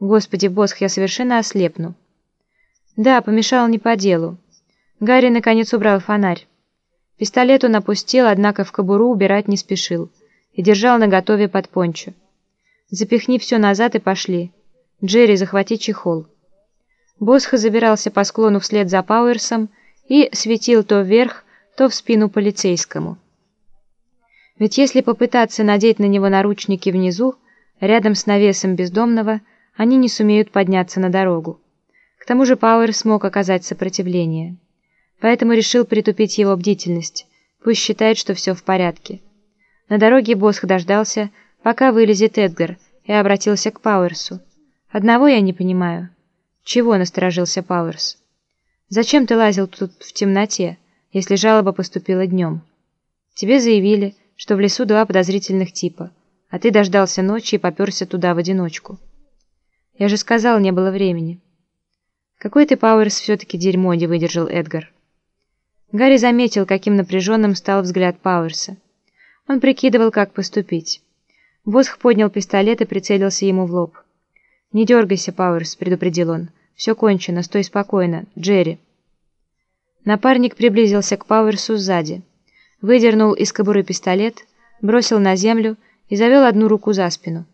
Господи, Босх, я совершенно ослепну. Да, помешал не по делу. Гарри наконец убрал фонарь. Пистолет он опустил, однако в кобуру убирать не спешил и держал наготове под пончо. «Запихни все назад и пошли. Джерри, захвати чехол». Босха забирался по склону вслед за Пауэрсом и светил то вверх, то в спину полицейскому. Ведь если попытаться надеть на него наручники внизу, рядом с навесом бездомного, они не сумеют подняться на дорогу. К тому же Пауэр смог оказать сопротивление. Поэтому решил притупить его бдительность, пусть считает, что все в порядке. На дороге Босх дождался, пока вылезет Эдгар, и обратился к Пауэрсу. «Одного я не понимаю». «Чего?» — насторожился Пауэрс. «Зачем ты лазил тут в темноте, если жалоба поступила днем? Тебе заявили, что в лесу два подозрительных типа, а ты дождался ночи и поперся туда в одиночку». «Я же сказал, не было времени». «Какой ты, Пауэрс, все-таки дерьмо не выдержал Эдгар». Гарри заметил, каким напряженным стал взгляд Пауэрса. Он прикидывал, как поступить. Босх поднял пистолет и прицелился ему в лоб. «Не дергайся, Пауэрс», — предупредил он. «Все кончено, стой спокойно. Джерри». Напарник приблизился к Пауэрсу сзади. Выдернул из кобуры пистолет, бросил на землю и завел одну руку за спину.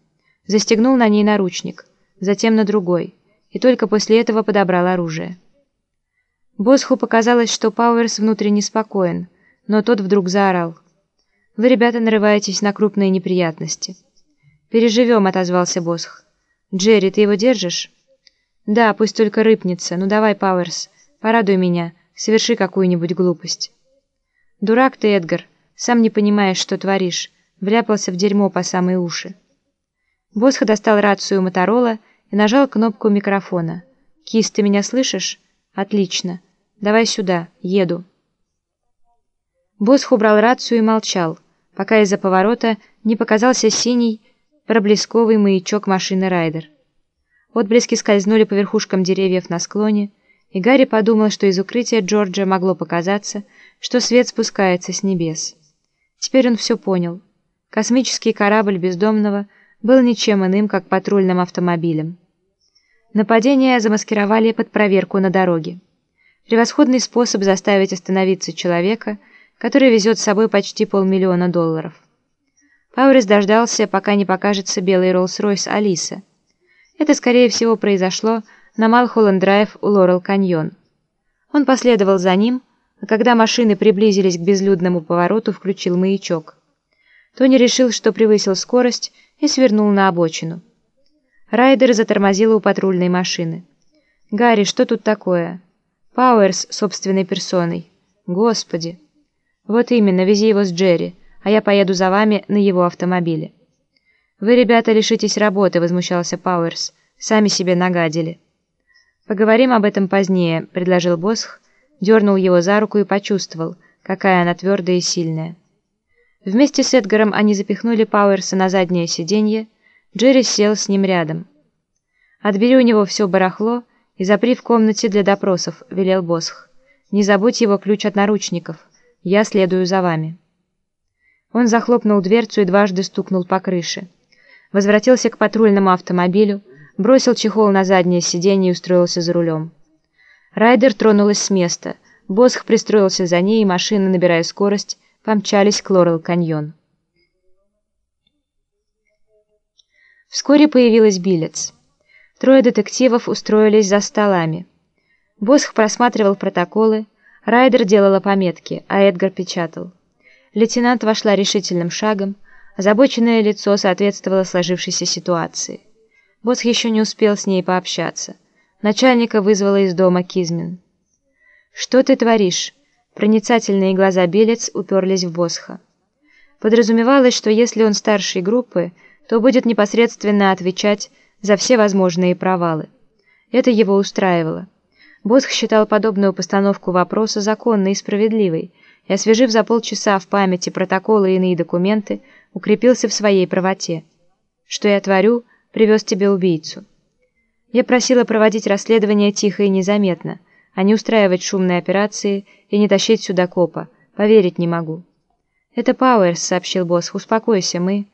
Застегнул на ней наручник, затем на другой, и только после этого подобрал оружие. Босху показалось, что Пауэрс внутренне спокоен, но тот вдруг заорал. «Вы, ребята, нарываетесь на крупные неприятности». «Переживем», — отозвался Босх. «Джерри, ты его держишь?» «Да, пусть только рыпнется. Ну давай, Пауэрс, порадуй меня, соверши какую-нибудь глупость». «Дурак ты, Эдгар, сам не понимаешь, что творишь. Вляпался в дерьмо по самые уши». Босх достал рацию Моторола и нажал кнопку микрофона. «Кис, ты меня слышишь?» «Отлично. Давай сюда. Еду». Босх убрал рацию и молчал, пока из-за поворота не показался синий, проблесковый маячок машины «Райдер». Отблески скользнули по верхушкам деревьев на склоне, и Гарри подумал, что из укрытия Джорджа могло показаться, что свет спускается с небес. Теперь он все понял. Космический корабль бездомного был ничем иным, как патрульным автомобилем. Нападение замаскировали под проверку на дороге. Превосходный способ заставить остановиться человека, который везет с собой почти полмиллиона долларов. Пауэрс дождался, пока не покажется белый Роллс-Ройс Алиса. Это, скорее всего, произошло на Малхолланд-Драйв у Лорел-Каньон. Он последовал за ним, а когда машины приблизились к безлюдному повороту, включил маячок. Тони решил, что превысил скорость и свернул на обочину. Райдер затормозил у патрульной машины. «Гарри, что тут такое?» «Пауэрс собственной персоной». «Господи!» «Вот именно, вези его с Джерри» а я поеду за вами на его автомобиле». «Вы, ребята, лишитесь работы», — возмущался Пауэрс. «Сами себе нагадили». «Поговорим об этом позднее», — предложил Босх, дернул его за руку и почувствовал, какая она твердая и сильная. Вместе с Эдгаром они запихнули Пауэрса на заднее сиденье, Джерри сел с ним рядом. «Отбери у него все барахло и запри в комнате для допросов», — велел Босх. «Не забудь его ключ от наручников. Я следую за вами». Он захлопнул дверцу и дважды стукнул по крыше. Возвратился к патрульному автомобилю, бросил чехол на заднее сиденье и устроился за рулем. Райдер тронулась с места. Босх пристроился за ней, и машины, набирая скорость, помчались к Лорел-каньон. Вскоре появилась Билец. Трое детективов устроились за столами. Босх просматривал протоколы, Райдер делала пометки, а Эдгар печатал. Лейтенант вошла решительным шагом, озабоченное лицо соответствовало сложившейся ситуации. Босс еще не успел с ней пообщаться. Начальника вызвала из дома Кизмин. «Что ты творишь?» Проницательные глаза Белец уперлись в Босха. Подразумевалось, что если он старшей группы, то будет непосредственно отвечать за все возможные провалы. Это его устраивало. Босх считал подобную постановку вопроса законной и справедливой, и, освежив за полчаса в памяти протоколы и иные документы, укрепился в своей правоте. «Что я творю? Привез тебе убийцу». Я просила проводить расследование тихо и незаметно, а не устраивать шумные операции и не тащить сюда копа. Поверить не могу. «Это Пауэрс», — сообщил босс. «Успокойся, мы...»